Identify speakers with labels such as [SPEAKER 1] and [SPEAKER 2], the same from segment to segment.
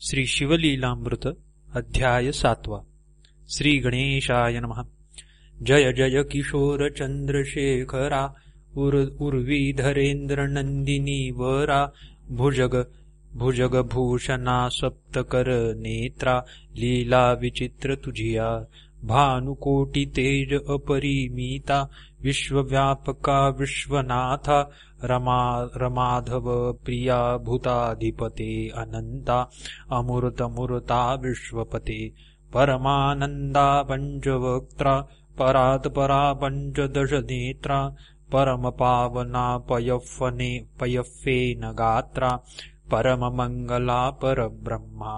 [SPEAKER 1] श्री शिवलीलामृत अध्याय सातवा. श्री गणेशाय नमः. जय जय किशोर चंद्रशेखरा उर उर्वीधरेंद्र नंदिनी वरा भुजग भुजग भूषणा सप्तकर नेत्रा लीला विचित्र तुझिया भानुकोटी तेज अपरिमिता विश्वव्यापका विश्वनाथा रमा रमाधव प्रिया भूताधिपते अनन्ता अमृतमूर्ता विश्वपते परमानन्दा पञ्चवक्त्रा परात्परा पञ्चदशनेत्रा परमपावना पयफने पयफेन गात्रा परममङ्गला परब्रह्मा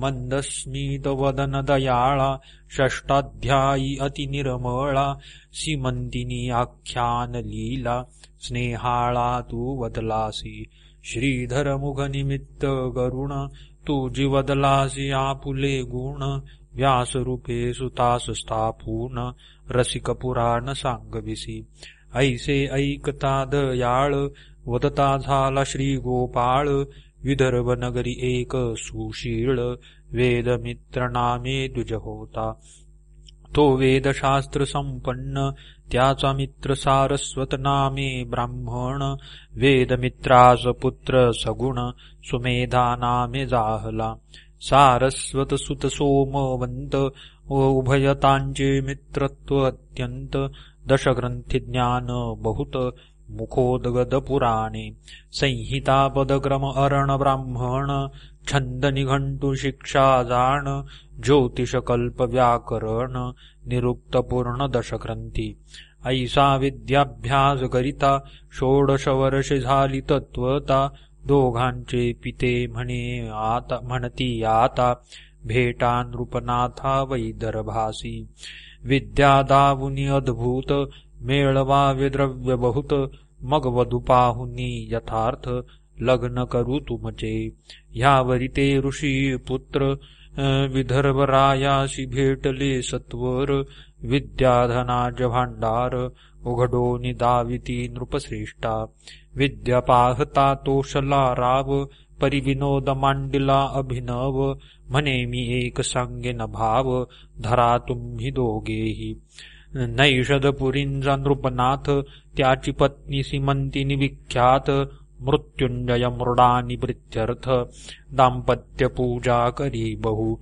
[SPEAKER 1] मन्दस्मितवदनदयाळा षष्टाध्यायी अतिनिर्मळा आख्यान आख्यानलीला स्नेहाळा तू वदलासी श्रीधरमुखनिमित्त गरुण तू जीवदलासी आपुले गुण व्यासरूपे सुतास स्थापून रसिक पुराण सांगविसी। ऐसे ऐकता दयाळ वदता झाला श्री गोपाळ विदर्भ नगरी एक सुशीळ वेदमित्र नामे द्विज होता तो वेदशास्त्र संपन्न त्याचा मित्र सारस्वत नामे ब्राह्मण। वेदमित्रास पुत्र सगुण सुमेधा नामे जाहला। सारस्वत सुत सोमवंत उभयतांचे मित्रत्व अत्यंत। दशग्रंथी ज्ञान बहुत मुखोदगद पुराणे संहिता पदक्रम अरण ब्राह्मण छंद निघंटू शिक्षा जाण ज्योतिषकल्प व्याकरण निरुक्त पूर्ण दशग्रंथी ऐसा विद्याभ्यास करिता षोडश वर्षे झाली तत्वता दोघांचे पिते म्हणे आता म्हणती आता भेटा नृपनाथा वैदर्भासी। विद्या दावुनी अद्भूत मेळवावे द्रव्य बहुत मग वधू पाहुनी यथार्थ लग्न करू तुमचे. ह्यावरी ते ऋषी पुत्र विदर्भरायाशी भेटले सत्वर विद्याधनाज भांडार उघडो दाविती नृपश्रेष्ठा. विद्या पाहता तोषला राव परिविनोद मांडिला अभिनव म्हणे मी एक सांगेन भाव धरा तुम्ही दोघेही. नैषदपुरींचा नृपनाथ त्याची पत्नी सिमंतिनी विख्यात मृत्युंजय मृडानी प्रित्यर्थ दाम्पत्य पूजा करी बहु।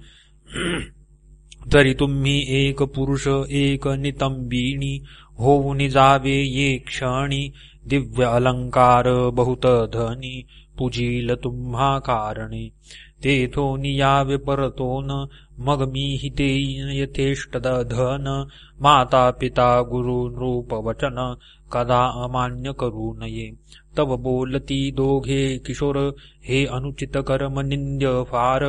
[SPEAKER 1] तरी तुम्ही एक पुरुष एक नितंबिणी होऊन जावे ये क्षणी दिव्य अलंकार बहुत धनी पूजील तुम्हा कारणे। तेथो यावे परतोन मग मी हि देईन धन माता पिता गुरु नृप वचन कदा अमान्य करू नये तव बोलती दोघे किशोर हे अनुचित कर्म निंद्य फार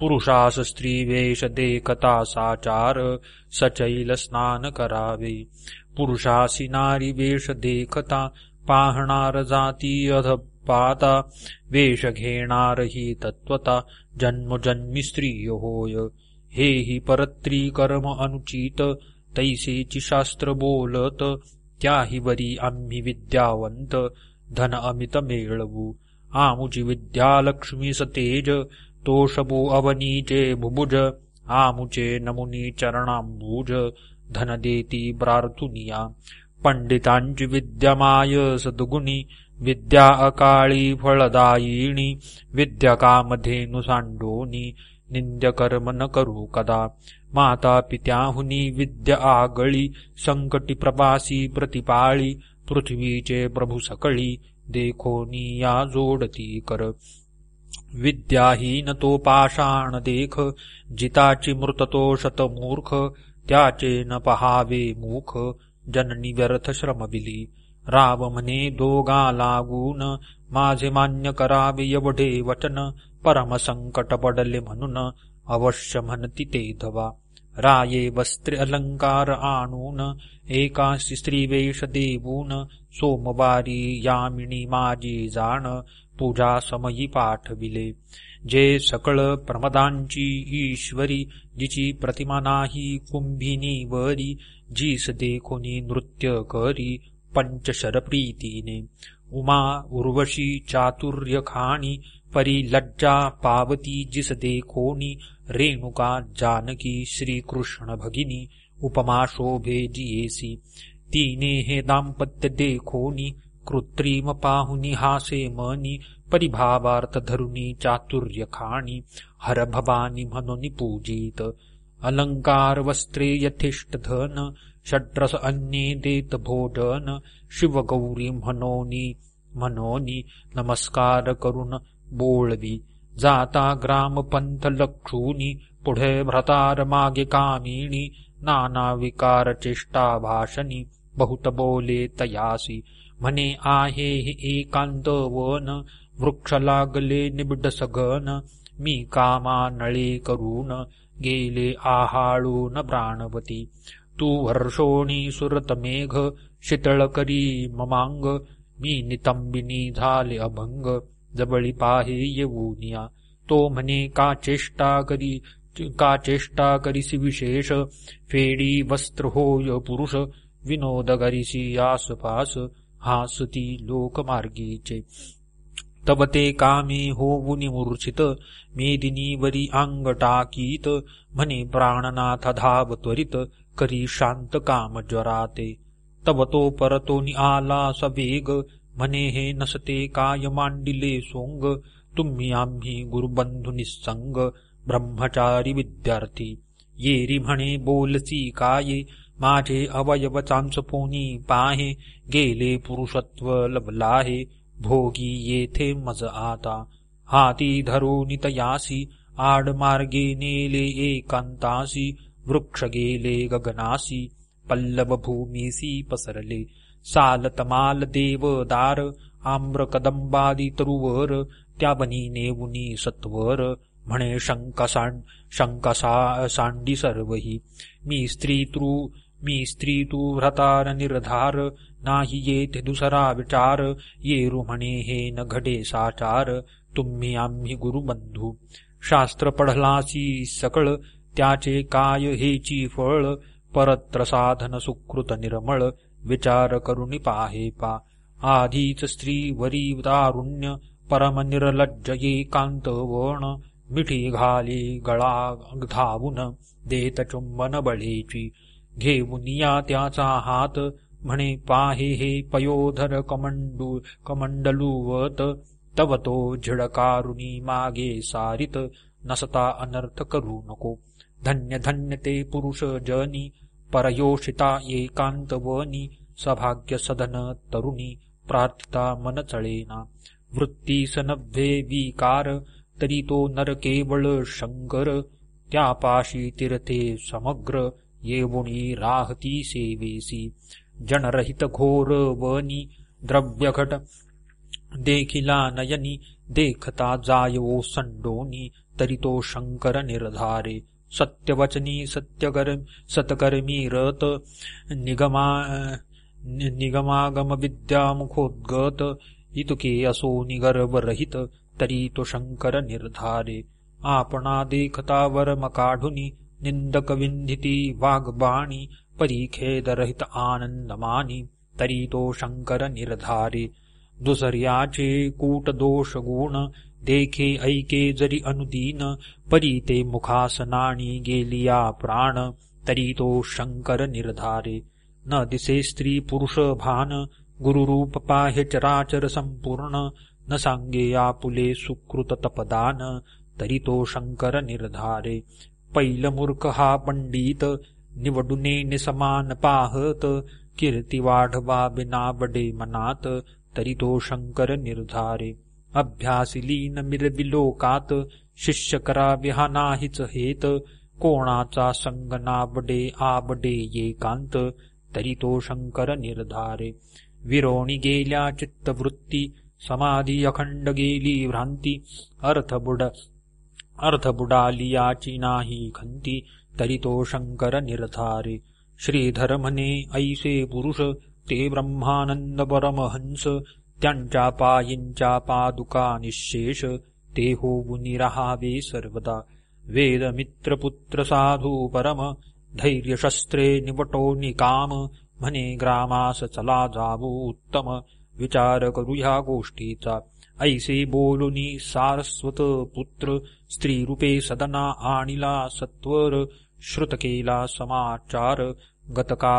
[SPEAKER 1] पुरुषास स्त्री वेश देखता साचार सचैल स्नान करावे। पुरुषासी नारी वेश देखता पाहणार जाती अधपाता वेश घेणार ही तत्वता जन्मजन्मी स्त्री होय। हे हि परत्री कर्म अनुचित तैसेची शास्त्र बोलत त्याही वरी आम्ही विद्यावंत धन अमित मेळवू. आमुची विद्या लक्ष्मी सतेज तोषबो अवनीचे भुभुज आमुचे नमुनी चरणांबुज धन देती प्रार्थुनिया पंडितांची विद्यमाय सद्गुणी विद्या अकाळी फळदायिणी विद्या सांडोनी निंद्य कर्म न करू कदा. माता पित्याहुनी विद्या आगळी संकटी प्रवासी प्रतिपाळी पृथ्वीचे प्रभू सकळी देखोनी या जोडती कर. विद्याहीन तो पाषाण देख जिताची मृततो शतमूर्ख त्याचे न पहावे मुख जननी व्यर्थ श्रमबिली. राव म्हणे दोगा लागून माझे मान्य करावे एवढे वचन परमसंकट पडले म्हणून अवश्य म्हणती ते धवा राये वस्त्रे अलंकार आणून एकाशी स्त्रीवेश देवून सोमवारी यामिनी माझी जाण पूजा समयी पाठविले. जे सकळ प्रमदांची ईश्वरी जिची प्रतिमा नाही कुंभिनी वरी जीस देखोनी नृत्य करी पंचशर प्रीतीने उमा उर्वशी चातुर्य खाणी परी लज्जा पावती जिस देखोनी रेणुका जानकी श्रीकृष्ण भगिनी उपमा शोभे जियेसी। तिने हे दाम्पत्य देखोनी कृत्रिम पाहुनी हासे मनी परिभावार्थ धरुणी चातुर्य खाणी हर भवानी म्हणून पूजित अलंकार वस्त्रे यथेष्ट धन षड्रस अन्ये देत भोजन शिवगौरी म्हणोनी म्हणोनी नमस्कार करून बोळवी जाता ग्राम पंथ लक्षुनी पुढे भ्रतार मागे कामिणी नाना विकार चेष्टा भाषणी बहुत बोले तयासी म्हणे आहे एकांत वन वृक्ष लागले निबड सगन मी कामा नळे करून गेले आहाळून प्राणवती तू वर्षोणी सुरत मेघ शीतळ करी ममांग मी नितंबिनी झाले अभंग जबळी पाहे येऊनिया तो म्हणे का चेष्टा करी का चेष्टा करीसी विशेष? फेडी वस्त्र होय पुरुष विनोद करीसी आसपास हासती लोकमार्गीचे. तब ते कामे होऊनी मूर्छित मेदिनीवरी अंग टाकीत म्हणे प्राणनाथ धाव त्वरित करी शांत काम ज्वराते तब तो परतो निआला सवेग म्हणे हे नसते काय मांडिले सोंग तुम्ही आम्ही गुरुबंधू निसंग ब्रह्मचारी विद्यार्थी येरी म्हणे बोलसी काये माझे अवयव चांचपोनी पाहे गेले पुरुषत्व लबलाहे भोगी येथे मज आता हाती धरून तयासी आडमार्गे नेले एकांतासी वृक्ष गेले गगनासी पल्लव भूमीसी पसरले सालतमाल देवदार आम्र कदंबादी तरुवर त्या बनी नेवुनी सत्वर म्हणे शंकसांड शंकसा सांडी सर्वही. मी स्त्री तू मी स्त्री तू व्रतार निर्धार नाही येथे दुसरा विचार येरु म्हणे हे न घडे साचार तुम्ही आम्ही गुरुबंधू. शास्त्र पढलासी सकळ त्याचे काय हेची फळ परत्र साधन सुकृत निर्मळ विचार करुणी पाहे पा. आधीच स्त्री वरी दारुण्य परम निर्लज्ज एकांत वण. मिठी घाली गळा धावून देत चुंबन बळेची. घेऊन या त्याचा हात म्हणे पाहे हे पयोधर कमंडू कमंडलूवत. तव तो झिडकारुणी मागे सारित नसता अनर्थ करू नको. धन्य धन्य ते पुरुष जनी परयोषिता एकांत वनी सभाग्य सदन तरुणी प्रार्थिता मन चळेना वृत्ती नव्हे विकार तरी तो नर केवळ शंकर त्यापाशी तीर्थे समग्र येवुणी राहती सेवेसी। जनरहित घोर वनी द्रव्यघट देखिला नयनी देखता जायो संडोनी तरी तो शंकर निर्धारे। सत्यवचनी सत्यकर् सत्कर्मी रत निगमा निगमागमविद्यामुखोद्गत। इतुके असो निगर्वरहित तरी तु शङ्कर निर्धारे। आपणादेखतावरमकाढुनि निन्दकविन्धिति वाग्बाणि परीखेदरहित आनन्दमानि तरी तु शङ्कर निर्धारे। दुसर्याचे कूटदोषगुण देखे ऐके जरी अनुदीन परी ते मुखासनाणी गेलिया प्राण तरी तो शंकर निर्धारे। न दिसे स्त्री पुरुष भान गुरुरूप पाहे चराचर संपूर्ण न सांगे आपुले सुकृत तपदान तरी तो शंकर निर्धारे। पैल मूर्ख हा पंडित निवडुने निसमान पाहत कीर्ती वाढवा बिनाबडे मनात तरी तो शंकर निर्धारे। अभ्यासिलीन मिरविलोकात शिष्य करावे हा नाहीच हेत कोणाचा संग नाबडे आबडे येकांत तरी तो शंकर निर्धारे. विरोणी गेल्या चित्तवृत्ती समाधी अखंड गेली भ्रांती अर्थबुड अर्थबुडालियाची नाही खंती तरी तो शंकर निर्धारे. श्रीधर म्हणे ऐसे पुरुष ते ब्रह्मानंद परमहंस त्यांच्या पायींच्या पादुका निशेष ते होऊनी राहावे सर्वदा। वेद मित्रपुत्र साधू परम धैर्यशस्त्रे निवटो निकाम म्हणे ग्रामास चला जावो उत्तम विचार करू ह्या गोष्टीचा। ऐसे बोलुनी सारस्वत पुत्र स्त्रीरूपे सदना आणिला सत्वर श्रुत केला समाचार गतका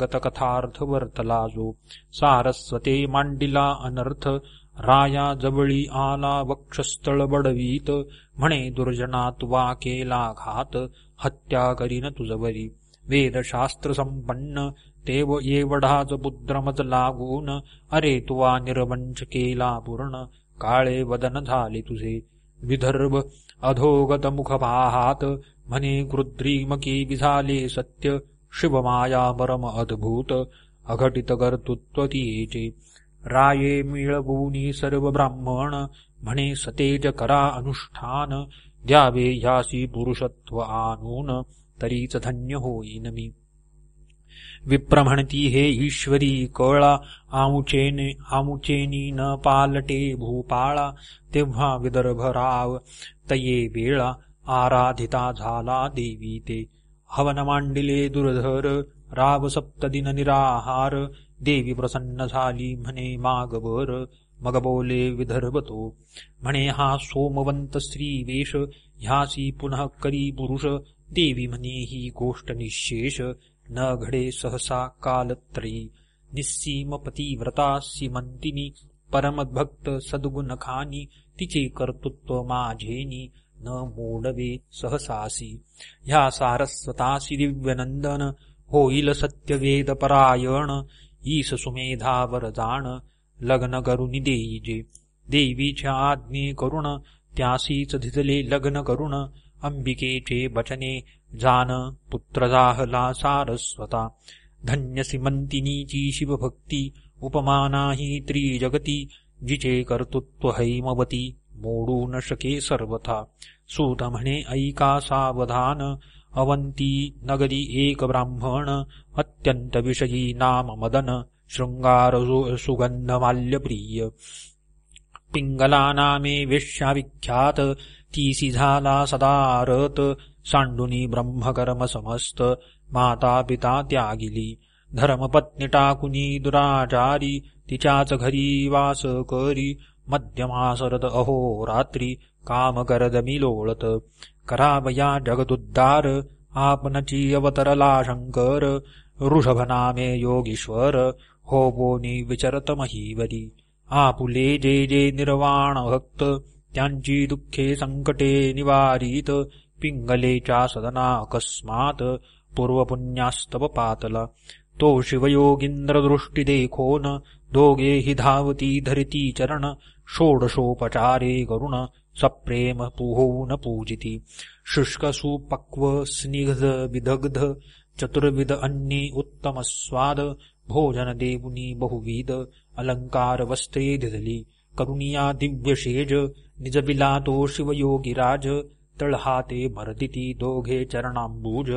[SPEAKER 1] गतकथार्थ वर्तला जो सारस्वते मांडिला अनर्थ राया जवळी आला वक्षस्थळ बडवीत म्हणे दुर्जना तुवा केला घात हत्या करीन तुझवरी। वेदशास्त्र संपन्न तेव येवढाच पुत्रमज लागून अरे तुवा निर्वंश केला पूर्ण काळे वदन झाले तुझे। विदर्भ अधोगत मुख पाहात म्हणे कृद्रिमकी विझाले सत्य शिवमाया परम अद्भुत अघटित कर्तृत्व राये मिळवूनी सर्व ब्राह्मण म्हणे सतेज करा अनुष्ठान द्यावे ह्यासी पुरुषत्व आनून तरीच धन्य होईन मी विप्रम्हणती हे ईश्वरी कळा आमुचेने आमुचेनी न पालटे भूपाळा तेव्हा विदर्भराव तये वेळा आराधिता झाला देवी ते। हवन मांडिले दुर्धर राव सप्तदिन निराहार देवी प्रसन्न झाली म्हणे मागवर मग बोले विदर्भतो. म्हणे हा सोमवंत स्त्री वेश ह्यासी पुनः करी पुरुष देवी म्हणे ही गोष्ट निशेष न घडे सहसा कालत्रयी निस्सीम पतिव्रता सीमंतिनी परमभक्त सद्गुण खानी तिचे कर्तृत्व माझेनी न मोडवे सहसासी. ह्या सारस्वतासी दिव्यनंदन होईल सत्यवेद परायण ईस सुमेधावर जाण लग्न करुनी देईजे. देवीच्या आज्ञे करुण त्यासीच धिजले लग्न करुण अंबिकेचे बचने जान पुत्रजाहला सारस्वता. धन्य श्रीमंतिनीची शिवभक्ती उपमा त्रिजगती जिचे कर्तृत्व हैमवती. मोडू न शके सर्वथा। सूत म्हणे ऐका सावधान अवंती नगरी एक ब्राह्मण अत्यंत विषयी नाम मदन शृंगार सुगंध माल्यप्रिय पिंगला नामे वेश्याविख्यात तीसी झाला सदारत सांडुनी ब्रह्मकर्म समस्त माता पिता त्यागिली। धर्मपत्नी टाकुनी दुराचारी तिच्याच घरी वास करी मध्यमासरत अहो रात्री काम करदमी लोळत करावया जगदुद्धार आपनची अवतरला शंकर ऋषभ नामे योगीश्वर हो बोनी विचरत महीवरी। आपुले जे जे निर्वाण भक्त त्यांची दुःखे संकटे निवारित पिंगलेच्या सदना अकस्मात पूर्वपुण्यास्तव पातला। तो शिवयोगींद्र दृष्टी देखोन दोघेही धावती धरिती चरण षोडशोपचारे करुण सप्रेम पुहोन पूजिती। शुष्कसुपक्व स्निग्ध विदग्ध चतुर्विध अन्नी उत्तम स्वाद भोजन देवुनी बहुविध अलंकार वस्त्रे धिजली करुणिया दिव्यशेज निजबिलातो शिवयोगिराज तळहाते भरदिती दोघे चरणांबूज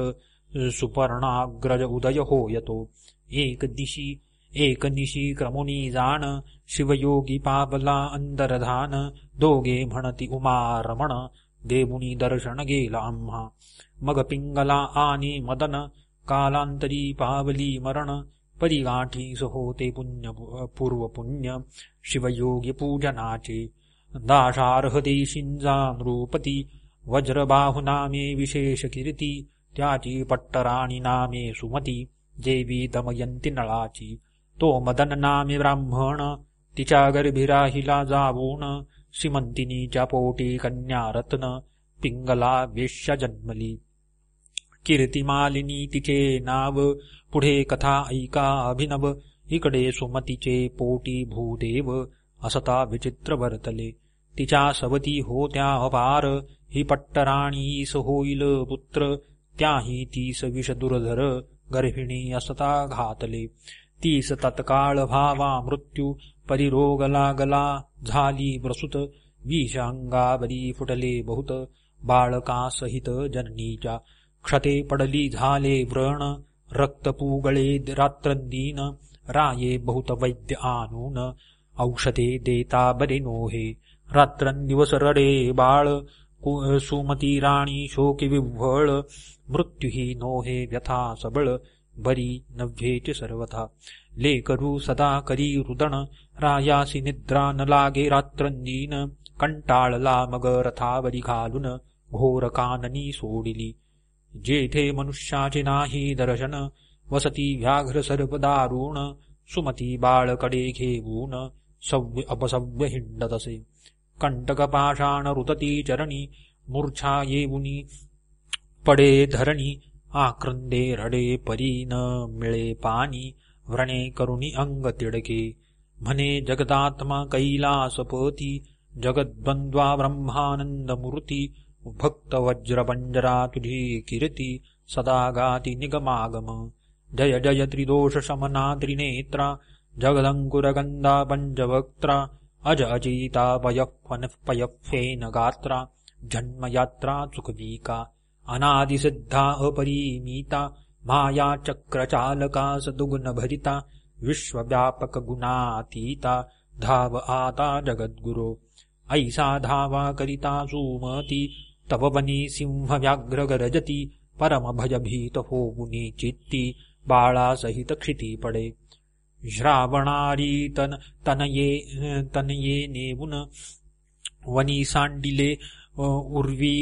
[SPEAKER 1] सुपर्णाग्रज उदय होयतो एक दिशी एक निशी क्रमुनी जाण शिवयोगी पावला अंतरधान दोघे म्हणती उमारमण देवुनी दर्शन गेला आम्हा मग पिंगला आणि मदन कालांतरी पावली मरण परिगाठी होते पुण्य पूर्व पुण्य शिवयोगी पूजनाचे दाशार्ह देशिंजा नृपती वज्रबाहुनामे विशेष कीर्ती त्याची पट्टराणी नामे सुमती जेवी दमयंती नळाची तो मदन नामे ब्राह्मण तिच्या गर्भिराहिला जावून श्रीमंतिनीच्या पोटी कन्या रत्न पिंगला वेश्या जन्मली। कीर्तिमालिनी तिचे नाव पुढे कथा ऐका अभिनव इकडे सुमतीचे पोटी भूदेव असता विचित्र वर्तले। तिच्या सवती होत्या अपार ही पट्टराणीस होईल पुत्र त्याही तीस विष दुर्धर गर्भिणी असता घातले तीस तत्काळ भावा मृत्यू परिरोग लागला झाली प्रसूत विषांगावरी फुटले बहुत. बाळकासहित जननीच्या क्षते पडली झाले व्रण. रक्त पुगळे रात्रंदीन. राये बहुत वैद्य आनून औषधे देता बरे नोहे. रात्रंदिवस रडे बाळ. सुमती राणी शोकी मृत्युही मृत्यूही नोहे व्यथा सबळ बरी नव्हेचे सर्वथा. लेकरू सदा करी रुदण रायासी निद्रा न लागे रात्रंदीन कंटाळला मग रथावरी घालून घोर काननी सोडिली. जेथे मनुष्याचे नाही दर्शन वसती व्याघ्र सर्प दारुण सुमती बाळकडे घेऊन सव्य अपसव्य हिंडतसे कंटक रुतती चरणी मूर्छा येऊनी पडे धरणी आक्रंदे रडे परी न मिळे पाणी व्रणे करुणी अंग तिडके। म्हणे जगदात्मा कैलासपती जगद्वंद्वा ब्रह्मानंद मूर्ती भक्त वज्रपंजरा तुझी कीर्ती सदा गाती निगमागम। जय जय त्रिदोष शमना त्रिनेत्रा जगदङ्कुरगन्धा पंचवक्त्रा अज अजिता पयःफन पयःफेन गात्रा जन्मयात्रा सुखवीका अनादिसिद्धा अपरिमीता माया चक्रचालका सदुगुणभरिता विश्वव्यापकगुणातीता धाव आता जगद्गुरो। ऐसा धावा करिता सुमती तवबनी सिंहव्याघ्र गरजती परमभयभीत होऊनी चित्ती बाळासहित क्षिती पडे श्रावणारी तन तनये तनये नेऊन वनी सांडिले उर्वी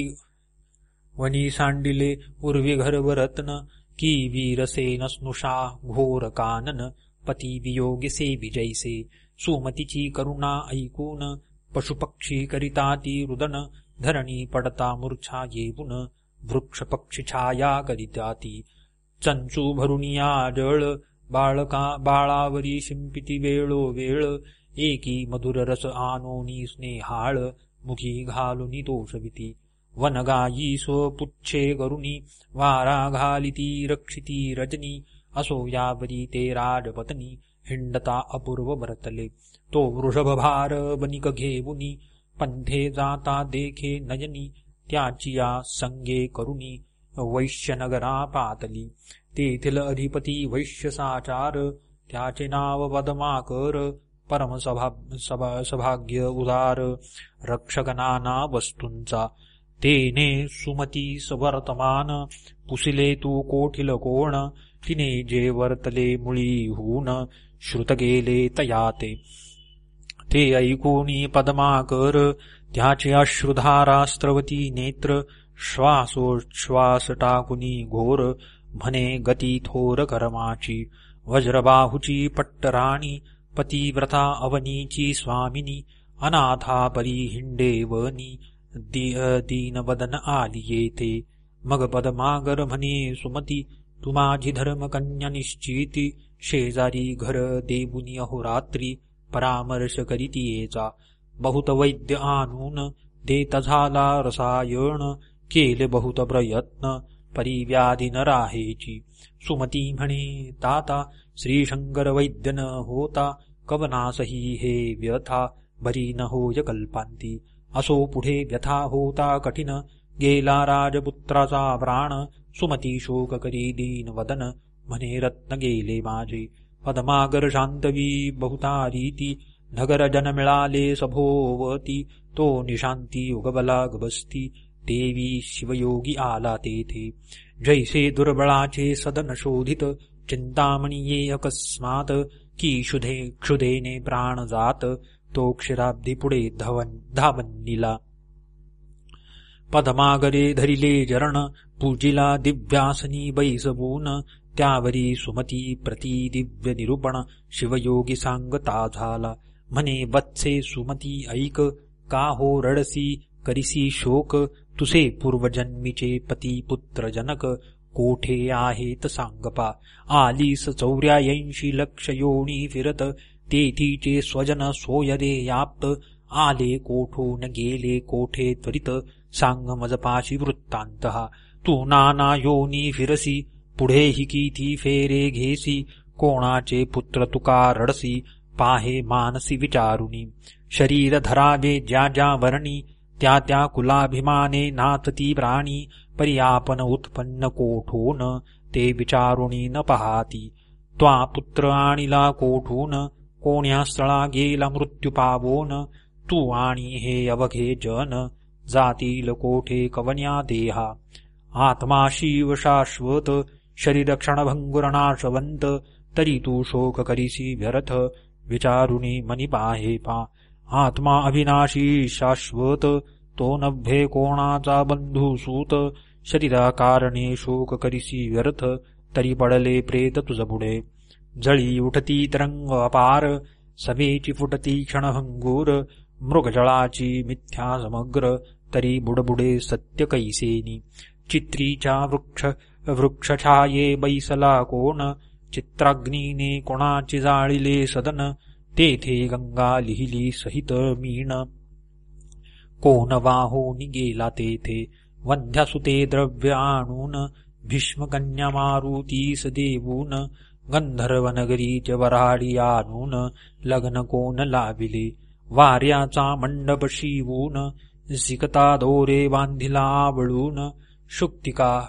[SPEAKER 1] वनी सांडिले उर्वी घरवरत्न की वीरसेन स्नुषा घोर कानन पती वियोगिसे विजयसे सुमतीची करुणा ऐकून पशुपक्षी करिता ती रुदन धरणी पडता मूर्छा येऊन वृक्ष पक्षी छाया करिता ती चंचू भरुनिया जळ बाळका बाळावरी शिंपिती वेळो वेळ एकी मधुर रस आनोनी स्नेहाळ मुखी घालुनी तोषविती वनगायी स्वपुच्छे करुणी वारा घालिती रक्षिती रजनी असो यावरी ते राजपत्नी हिंडता अपूर्व भरतले. तो वृषभभार बनिक घेऊनी पंथे जाता देखे नयनी त्याचिया संगे करुणी वैश्यनगरा पातली. तेथील अधिपती वैश्य साचार त्याचे नाव पदमाकर परमसभा सभाग्य उदार रक्षगनाना वस्तूंचा तेने सुमती सवर्तमान पुसिले तू कोठिल कोण तिने जे वर्तले मुळी होऊन श्रुत गेले तयाते. ते ऐकूनी पद्माकर त्याचे अश्रुधारास्त्रवती नेत्र श्वासोच्छ्वास टाकुनी घोर म्हणे गती थोर कर्माची वज्रबाहुची पट्टराणी पतिव्रता अवनीची स्वामिनी अनाथा परी हिंडेवनी दीनवदन आली येते. मग पदमागर म्हणे सुमती तू माझी धर्मकन्या निश्चिती शेजारी घर देवुनी अहोरात्री परामर्श करीती येचा बहुत वैद्य आणून देत झाला रसायन केले बहुत प्रयत्न परिव्याधी न राहेची सुमती म्हणे ताता श्रीशंकर वैद्य न होता कवनासही हे व्यथा भरी न होय कल्पांती। असो पुढे व्यथा होता कठीण गेला राजपुत्राचा प्राण सुमती शोक करी दीन वदन म्हणे रत्न गेले माझे। पद्मागर शांतवी बहुतारीती नगर जन मिळाले सभोवती तो निशांती युगबला गबस्ती देवी शिवयोगी आला तेथे जैसे दुर्बळाचे सदन शोधित चिंतामणीये अकस्मात की क्षुधे क्षुधेने प्राण जात तो क्षीराब्दी पुढे धवन धावन्निला पदमागरे धरिले जरण पूजिला दिव्यासनी बैसवून त्यावरी सुमती प्रति दिव्य निरूपण शिवयोगी सांगता झाला। म्हणे वत्से सुमती ऐक का हो रडसी करिसी शोक तुसे पूर्वजन्मीचे पती पुत्र जनक कोठे आहेत सांगपा? आलीस चौऱ्याऐंशी लक्ष योणी फिरत तेथीचे स्वजन सोयरे याप्त आले कोठून गेले कोठे त्वरित? सांग मजपाशी वृत्तांत तू नाना योनी फिरसी पुढे हि किती फेरे घेसी? कोणाचे पुत्र तुका रडसी? पाहे मानसी विचारुणी शरीर धरावे ज्या ज्या वर्णी त्या त्या कुलाभिमाने नातती प्राणी पर्यापन उत्पन्न कोठून ते विचारुणी न पहाती. त्वा पुत्र आणिला कोठून कोण्या स्थळा गेला मृत्यू पावोन तू आणि हे अवघे जन जातील कोठे कवन्या देहा? आत्मा शिव शाश्वत शरीर क्षणभंगुरनाशवंत तरी तू शोक करीसी व्यर्थ विचारुणी मनी पाहे पा. आत्मा अविनाशी शाश्वत तो नभ्ये कोणाचा बंधू सूत शरीराकारणे शोक करीसी व्यर्थ तरी पडले प्रेत तुझ बुडे जळी उठती तरंग अपार सभेची फुटती क्षणहंगूर मृगजळाची मिथ्या समग्र तरी बुडबुडे सत्य कैसेनी. चित्रीच्या वृक्ष वृक्षछाये बैसला कोण चित्राग्नीने कोणाची जाळिले सदन तेथे गंगा लिहिली सहित मीण. कोण वाहून गेला तेथे वंध्यासुते द्रव्य आणून. भीष्मकन्या मारुतीस देवून गंधर्वनगरीच वराडी आणून. लग्न कोण लाविले? वाऱ्याचा मंडप शिवून. जिकता दोरे बांधिला आवळून. शुक्तिका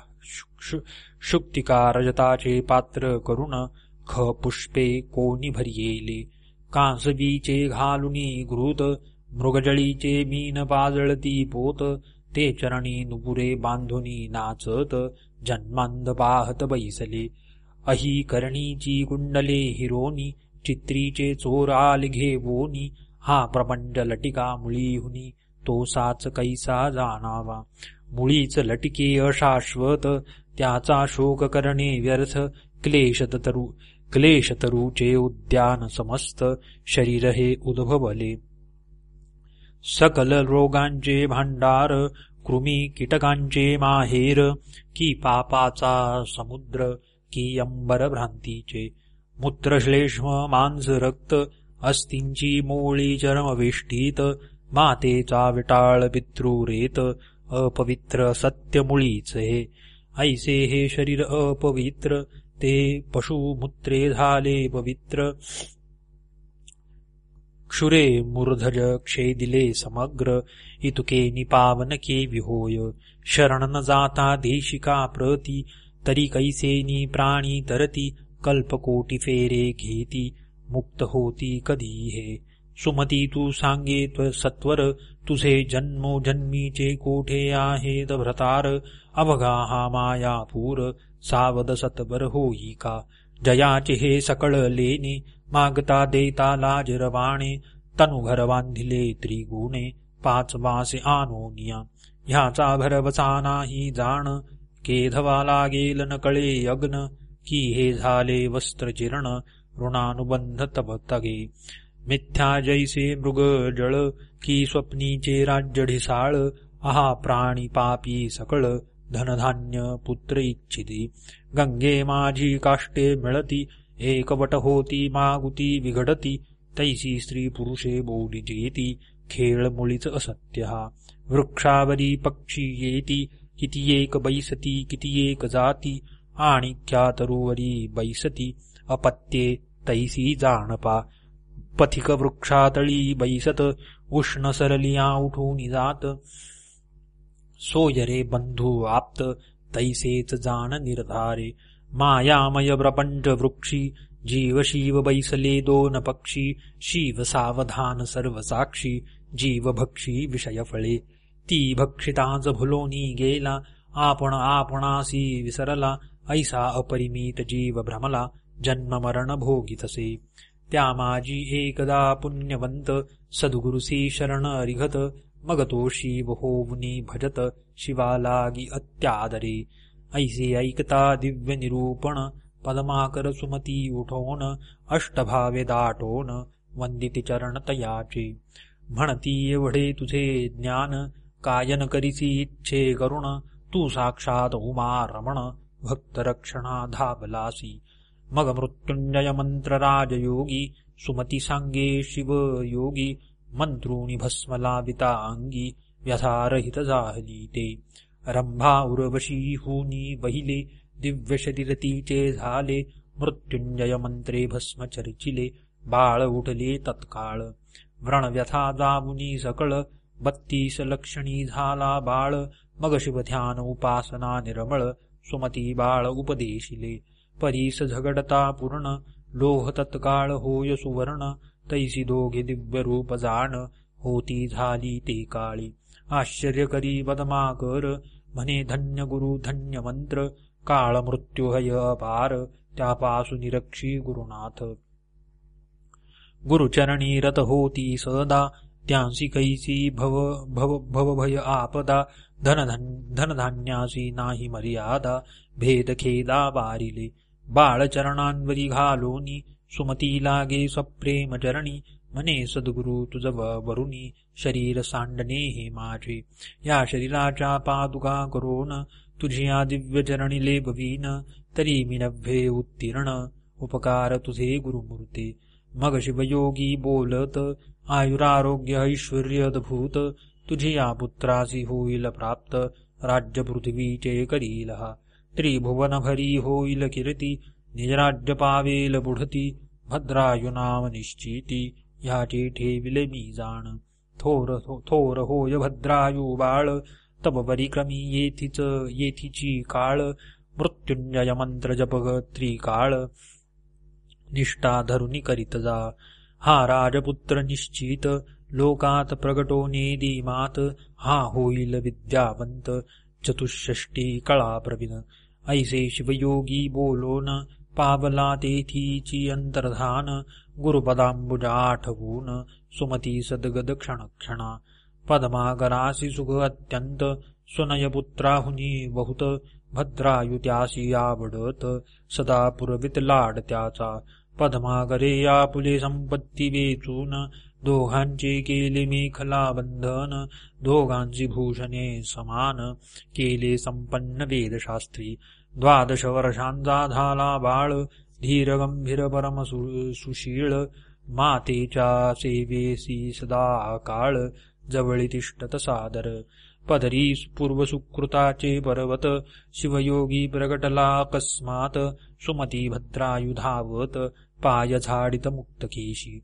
[SPEAKER 1] शुक्तिका रजताचे पात्र करून ख पुष्पे कोणी भरियेले? कांसबीचे घालुनी घृत मृगजळीचे मीन पाजळती पोत ते चरणी नुपुरे बांधुनी नाचत जन्मांद पाहत बैसले. अही करणीची कुंडले हिरोनी चित्रीचे चोराल घेवोनी हा प्रपंच लटिका मुळीहुनी तो साच कैसा जाणावा. मुळीच लटिके अशाश्वत त्याचा शोक करणे व्यर्थ क्लेशतरू क्लेशतरूचे उद्यान समस्त शरीर हे उद्भवले। सकल रोगांचे भांडार कृमी कीटकांचे माहेर की पापाचा समुद्र की अंबर भ्रांतीचे मूत्रश्लेष्म मांस रक्त अस्तींची मोळी चरमविष्ठीत मातेचा विटाळ पितृरेत अपवित्र सत्यमुळीच। हे ऐसे हे शरीर अपवित्र ते पशु मूत्रे झाले पवित्र। क्षुरे मूर्धज क्षेदिले समग्र। इतुके निपावन के विहोय। शरण न जाता देशिका प्रती। तरी कैसेनी प्राणी तरती। कल्पकोटी फेरे घेती। मुक्त होती कधी हे सुमती तू सांगे सत्वर तुझे जन्मोजन्मीचे कोठे आहेत भ्रतार अवघा हा मायापूर सावध सतबर होई का? जयाचे हे सकळ लेणे मागता देता लाजरवाणे तनुघर बांधिले त्रिगुणे पाच वासे आनोनिया ह्याचा भरवसा नाही जाण केधवा लागेल नकळे अग्न की हे झाले वस्त्र चिरण ऋणानुबंध तब तगे. मिथ्या जैसे मृग जळ की स्वप्नीचे राज्य ढिसाळ आहा प्राणी पापी सकळ धनधान्य पुत्र इच्छिती। गंगे माझी काष्टे मिळती एकवट होती मागुती विघडती तैसी स्त्री पुरुषे बोली जेती खेळ मुळीच असत्य। हा वृक्षावरी पक्षी येती किती एक बैसती किती एक जाती आणि ख्यातरुवरी बैसती अपत्ये तैसी जाणपा। पथिक वृक्षातळी बैसत उष्ण सरलिया उठून जात सोयरे बंधू आप्त तैसेच जाण निर्धारे। मायामय प्रपंच वृक्षी जीव शिव बैसले दोन पक्षी शिव सावधान सर्व साक्षी जीव भक्षी विषय फळे ती भक्षिताच भुलोनी गेला आपण आपणासी विसरला। ऐसा अपरिमित जीव भ्रमला जन्म मरण भोगितसे। त्या माझी एकदा पुण्यवंत सद्गुरुसी शरण रिघत मग तो शिव होवनी भजत शिवालागी अत्यादरे। ऐसे ऐकता दिव्य निरूपण पदमाकर सुमती उठोन अष्टभावे दाटोन वंदिती चरण तयाचे। म्हणती एवढे तुझे ज्ञान कायन करीसी इच्छे करुण तू साक्षात उमा रमण भक्तरक्षणा धाबलासी। मग मृत्युंजय मंत्र राजयोगी सुमती सांगे शिव योगी मंत्रुणी भस्मलाविता अंगी व्यथारहित जाहली ते रंभा उर्वशी हुनी बहिले दिव्य शरीरतीचे झाले मृत्युंजय मंत्रे भस्म चर्चिले बाळ उठले तत्काळ। व्रण व्यथा जामुनी सकळ बत्तीस लक्षणी झाला बाळ मग शिवध्यान उपासना निर्मळ सुमती बाळ उपदेशिले। परीस झगडता पूर्ण लोह तत्काळ होय सुवर्ण तैसी दोघे दिव्य रूप जाण होती झाली ते काळी. आश्चर्य करी बदमाकर म्हणे धन्य गुरु धन्य मंत्र काळ मृत्युहय अपार त्यापासून निरक्षी गुरुनाथ. गुरुचरणी रत होती सदा त्यांसी कैसी भव भव भवभय आपदा धन धनधान्यासी नाही मर्यादा भेद खेदा बारिले. बाळचरणांवरी घालोनी सुमती लागे सप्रेम चरणी मने सद्गुरु तुझ वरुणी शरीर सांडणे हे माझे. या शरीराच्या पादुका करोन तुझिया दिव्य चरणी लेबवीन तरी मी नव्हे उत्तीर्ण उपकार तुझे गुरुमूर्ते. मग शिवयोगी बोलत आयुरारोग्य ऐश्वर्यदभूत तुझिया पुत्रासी होईल प्राप्त राज्य पृथ्वीचे करील हा त्रिभुवन भरी होईल किरती निजराज्य पावेल बुढती भद्रायु नाम निश्चिती ह्याचे ठेविले मी जाण. थोर हो, थोर होय भद्रायु बाळ तब परिक्रमी येथीच येथीची काळ मृत्युंजय मंत्र जपग त्रिकाळ. निष्ठा धरुनी करीत जा. हा राजपुत्र निश्चित लोकात प्रगटो नेदीमात हा होईल विद्यावंत चतुष्षष्टी कळा प्रवीण ऐसे शिवयोगी बोलोन पावला तेथीची अंतर्धान गुरुपदांबुजा आठवून सुमती सदगद क्षणक्षणा पद्मागरासी सुख अत्यंत सुनयपुत्राहुनी बहुत भद्रायुत्यासी आवडत सदा पुरवित लाड त्याचा पद्मागरे आपुले संपत्ती वेचून दोघांचे केले मेखला बंधन दोघांची भूषणे समान केले संपन्न वेदशास्त्री। द्वादश वर्षांचा झाला बाळ धीर गंभीर परम सुशीळ मातेच्या सेवेसी सदा काळ जवळी तिष्ठत सादर पदरी पूर्वसुकृताचे पर्वत शिवयोगी प्रगटला अकस्मात सुमती भद्रायुधावत पाय झाडित मुक्तकेशी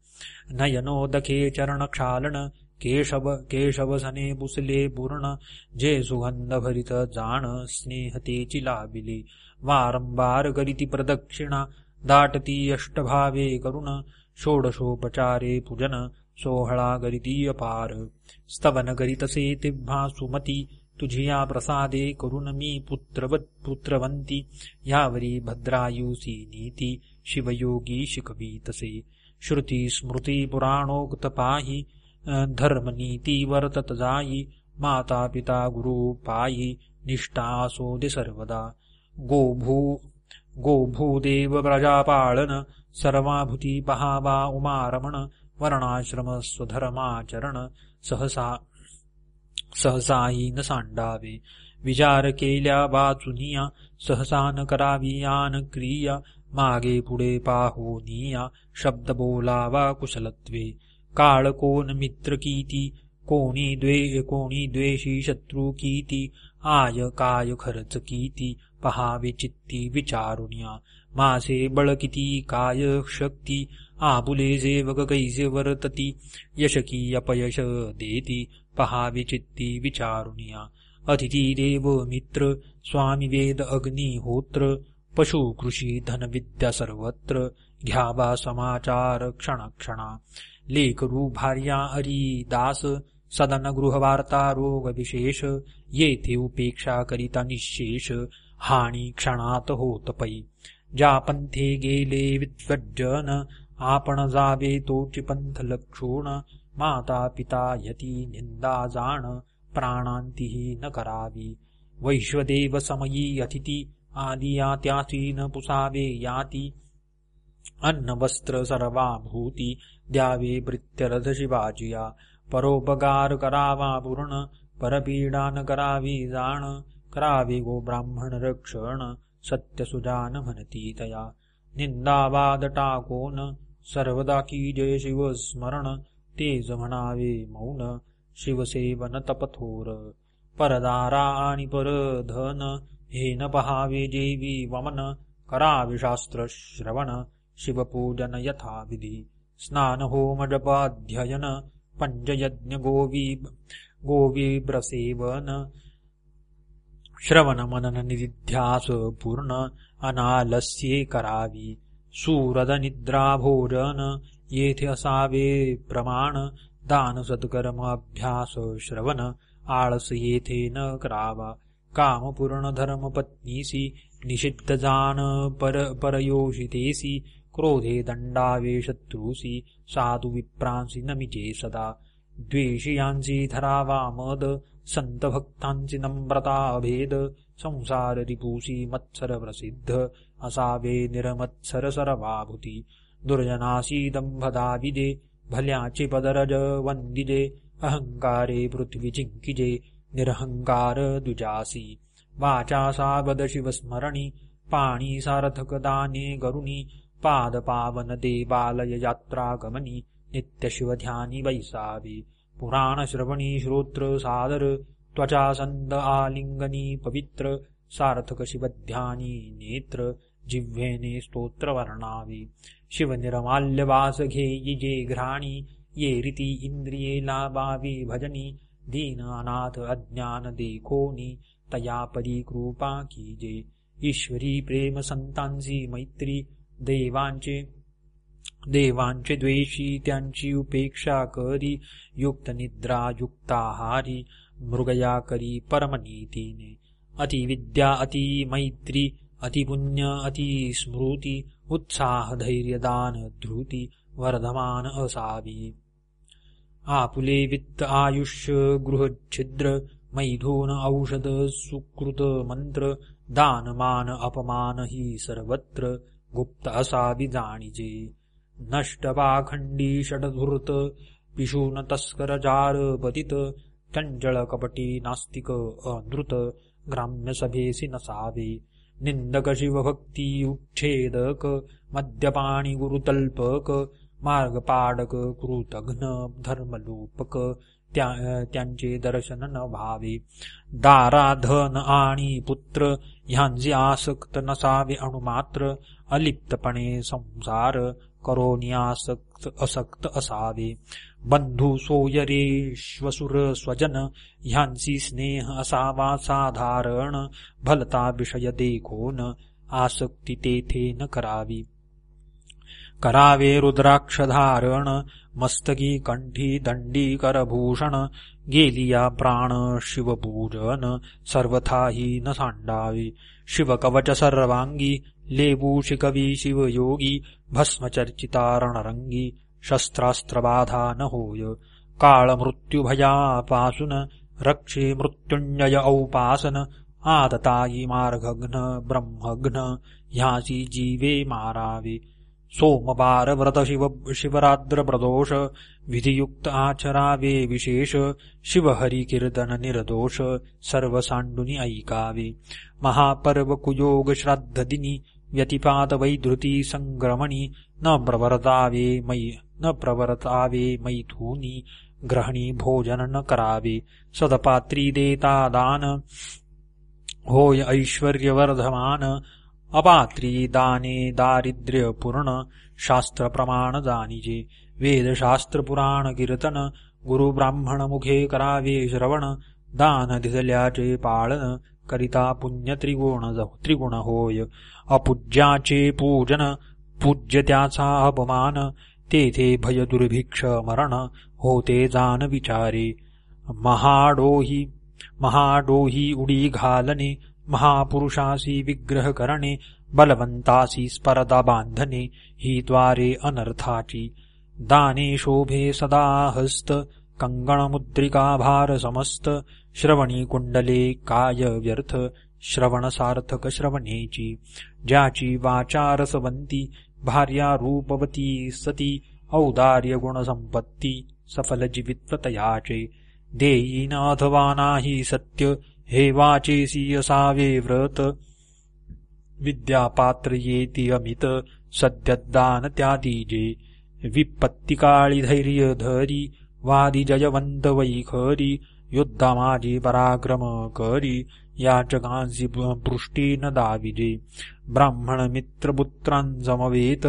[SPEAKER 1] नयनोदखे चरणक्षालन केशव केशवसने पुसले पूर्ण जे सुगंध भरित जाण स्नेहतेची लाबिले वारंवार करीती प्रदक्षिणा दाटती अष्टभावे करुण षोडशोपचारे पूजन सोहळा करीती अपार. स्तवन करीतसे तिव्हा सुमती तुझिया प्रसादे करुण मी पुत्रवत पुत्रवंती. यावरी भद्रायुसी नीती शिवयोगी शिकवीतसे. श्रुती स्मृती पुराणोक्त पाही धर्मनीती वर्तत जाई माता पिता गुरु पायी निष्ठा असोदे सर्वदा। गोभू गोभूदेव प्रजापाळन सर्वाभूती पहावा उमारमण वर्णाश्रम स्वधर्माचरण सहसा सहसाही न सांडावे। विचार केल्या वाचुनिया सहसा न करावी आन क्रिया मागे पुढे पाहोनिया शब्द बोलावा कुशलत्वे। काळ कोण मित्र कीती? कोणी द्वे कोणी द्वेषी शत्रू कीती? आय काय खरच कीती? पहावे चित्ती विचारुण्या मासे बळ किती? काय शक्ती? आबुले जेवग कैसे वर्तती? यशकी अपयश देती? पहावे चित्ती विचारुण्या अतिथी देव मित्र स्वामी वेद अग्निहोत्र पशु कृषी धन विद्या सर्वत्र घ्यावा समाचार क्षणक्षणा. लेकरू भार्या रोग विशेष येथे उपेक्षा करिता निशेष हानी क्षणात होत पै ज्या पंथे गेले लक्षूण माता पिता यती निंदा जाण प्राणांतीही न करावी। वैश्वदेव समयी अतिथी न पुसावे याती अन्न वस्त्र सर्वाभूती द्यावीवृत्यरथ शिवाजिया परोपकार करावापूरण परपीडान करावी जाण करावी गो ब्राह्मण रक्षण सत्यसुजान भनतीतया निन्दावादटाको न सर्वदा कीजय शिव स्मरण तेज म्हणावे मौन शिवसेवन तपथोर परदाराणि परधन हे न पहावे वे वमन करावि शास्त्रश्रवण शिवपूजन यथाविधि। स्नान पञ्चयज्ञगोवी पञ्चयज्ञ गोविप्रसेवन पूर्ण अनालस्ये करावि शूरदनिद्राभोजन येथे असावे प्रमाण। दानसत्कर्माभ्यास श्रवण आळस येथे न करावा। कामपूर्णधर्मपत्नीसि निषिद्धजान पर परयोषितेसि क्रोधे दण्डावेशत्रूसि साधु विप्रांसि नमिचे सदा। द्वेषीयांसि धरा वामद सन्तभक्तांसि नम्रताभेद संसार मत्सरप्रसिद्ध असावे निरमत्सरसरवाभूति दुर्जनासीदम्भदाविदे भल्याचिपदरज वन्दिजे। अहङ्कारे पृथिविजिङ्किजे निरहङ्कार द्विजासि वाचा सा गदशिवस्मरणि पाणीसारथकदाने गरुणि। पादपावनदेवालययात्रागमनि नित्यशिवध्यानि वैसावि। पुराणश्रवणी श्रोत्र सादर त्वचासन्द आलिङ्गनि पवित्र सार्थकशिवध्यानि नेत्र जिह्वेने स्तोत्रवर्णावि। यि यजे घ्राणि ये रीति इन्द्रिये लाभावि भजनि दीनानाथ अज्ञानदेखोनि तया परीकृपा कीजे। ईश्वरी प्रेम प्रेमसन्तांसि मैत्री देवांचे देवांचे द्वेषी त्यांची उपेक्षा करी युक्त निद्रा युक्ताहारी मृगया करी परमनीतीने. अतिविद्या अति मैत्री अतिपुण्य अति स्मृती उत्साह धैर्यदान धृती वर्धमान असावी. आपुले वित्त आयुष्य गृहच्छिद्र मैथून औषध सुकृत मंत्र दानमान अपमान ही सर्वत्र. गुप्त असावी जाणीजे। नष्ट पाखंडी षडधूर्त पिशून तस्कर जार पतित चंचळ कपटी नास्तिक अनृत ग्राम्य सभेसी नसावे निंदक शिवभक्ती उच्छेदक मद्यपाणी गुरुतल्पक मार्गपाडक कृतघ्न धर्मलोपक त्यांचे दर्शन न व्हावे दाराधन आणि पुत्र ह्यांचे आसक्त नसावे अणुमात्र अलिप्तपणे संसार करोनियासक्त असक्त असावे. बंधू सोयरे श्वसुर स्वजन ह्यांची स्नेह असावा साधारण भलता विषय देखोन आसक्ती तेथे न करावी. करावे रुद्राक्षधारण मस्तकी कंठी दंडी करभूषण गेलिया प्राण शिवपूजन सर्वथाही न सांडावे. शिवकवच सर्वांगी लेबूषि कवि शिवयोगि शस्त्रास्त्रबाधा न होय कालमृत्युभयापासुन रक्षे मृत्युञ्जय औपासन आदतायि मार्घघ्न ब्रह्मघ्न ह्यासि जीवे मारावे। वि शिव शिवराद्रप्रदोष विधियुक्त आचरावे विशेष शिवहरिकीर्तन निर्दोष सर्वसाण्डुनि ऐकावे। महापर्वकुयोगश्राद्धदिनि कुयोग श्राद्ध वैधृती संग्रमणी न प्रवर्तावे मयि न प्रवर्तावे मैथूनी ग्रहणी भोजन न करावे। सदपात्री देता दान होय ऐश्वर्यवर्धमान। अपात्री दाने दारिद्र्य पूर्ण शास्त्र प्रमाण जानिजे। वेदशास्त्र पुराण कीर्तन गुरु ब्राह्मण मुखे करावे श्रवण। दान दिसल्याचे पाळन करिता पुण्य त्रिगुण त्रिगुण होय। अपूज्याचे पूजन पूज्य त्याचा अपमान तेथे भय दुर्भिक्ष मरण होते जान विचारे। महाडोही महाडोही उडी घालणे महापुरुषासी विग्रह करणे बलवंतासी स्पर्धा बांधणे ही द्वारे अनर्थाची। दाने शोभे सदा हस्त कंगणमुद्रिका भार समस्त श्रवणी कुंडले काय व्यर्थ श्रवण सार्थक श्रवणेची ज्याची वाचा रसवंती भार्या रूपवती सती औदार्य गुणसंपत्ती सफल जीवित्वतयाचे देयी अथवा नाही सत्य हे वाचेसी असावे व्रत. विद्यापात्र येती अमित सद्यदान त्यादीजे विपत्तिकाळी धैर्य धरी वादी जयवंत वैखरी युद्धा माझी पराक्रम करी याचकांची पृष्टी न दाविजे। ब्राह्मण मित्रपुत्रांजमवेत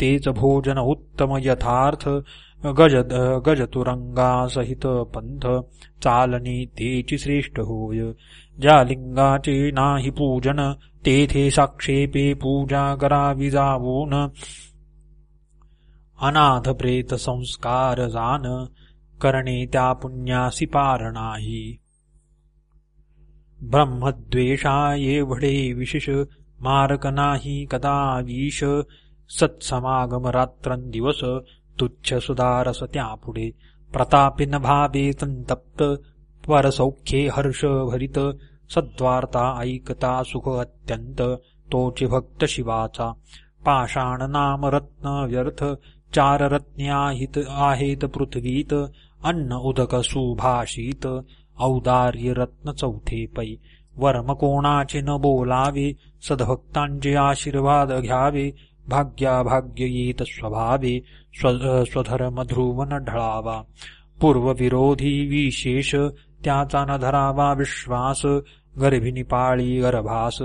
[SPEAKER 1] तेच भोजन उत्तम यथार्थ गज गजतुरंगासहित पंथ चालनी तेची श्रेष्ठ होय। ज्या लिंगाचे नाही पूजन तेथे साक्षेपे पूजा करावी जावून। अनाथ प्रेत संस्कार जान करणे त्या पुण्यासी पार नाही ब्रह्मद्वेषा एवढे विशेष मारक नाही कदा सत्समागम रात्रंदिवस तुच्छ सुदारस त्यापुढे। प्रतापिन भावे संतप्त परसौख्ये हर्ष भरित। सद्वार्ता ऐकता सुख अत्यंत तोचि भक्त शिवाचा। पाषाण नाम रत्न व्यर्थ। चार रत्न्याहित आहेत पृथ्वीत अन्न उदक सुभाषित औदार्य रत्न चौथे पै. वर्म कोणाचे न बोलावे सद्भक्तांचे आशीर्वाद घ्यावे भाग्याभाग्य येत स्वभावे स्वधर्म ध्रुवन ढळावा. पूर्वविरोधी विशेष त्याचा न धरावा विश्वास गर्भिणी पाळी गर्भास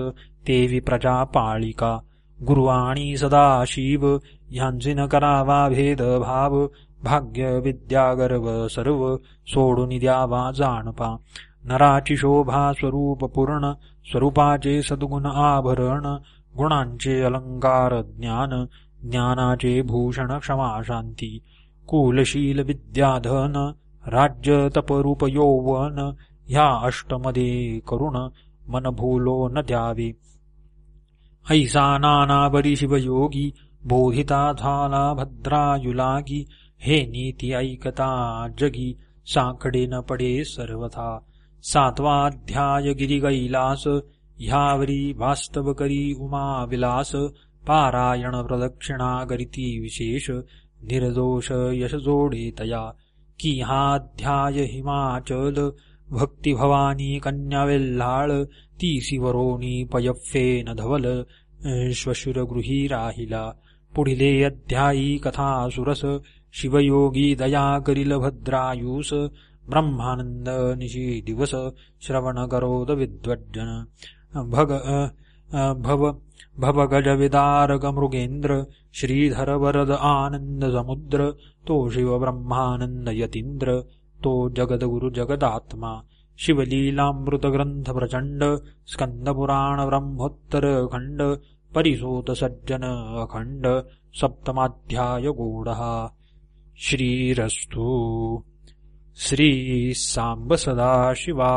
[SPEAKER 1] तेवी प्रजा पाळिका. गुरुवाणी सदाशिव ह्यांची न करावा भेदभाव भाग्य विद्या गर्व सर्व सोडून द्यावा जाणपा नराची शोभा स्वरूप पूर्ण स्वरूपाचे सद्गुण आभरण गुणांचे अलंकार ज्ञान ज्ञानाचे भूषण क्षमा शांती। कुलशील विद्याधन राज्य तपरूप यौवन ह्या अष्टमध्ये करुण मन भूलो न द्यावे ऐसा नानाबरी शिवयोगी बोधिता झाला भद्रायुलागी हे नीती ऐकता जगी साकडे न पडे सर्वथा। सातवाध्याय गिरिगैलास ह्यावरी वास्तव करी उमा विलास पारायण प्रदक्षिणा गरिती विशेष निर्दोष यश जोडे तया। की हाध्याय हिमाचल भक्ती भवानी कन्या ती तीसी पयफ्फेन धवल श्वशुरगृही राहिला। पुढिलेऽध्यायी कथासुरस शिवयोगी दयाकलिलभद्रायूस ब्रह्मानन्दनिशीदिवस श्रवणकरोद विद्वजन भव गजविदारकमृगेन्द्र श्रीधरवरद आनन्दसमुद्र तो शिव ब्रह्मानन्द यतीन्द्र तो जगदगुरुजगदात्मा शिवलीलामृतग्रन्थप्रचण्ड स्कन्दपुराणब्रह्मोत्तरखण्ड ग्रंथ परिसोत सज्जन अखंड सप्तमाध्याय गोडः श्रीरस्तु। श्री सांब सदाशिवार्पणमस्तु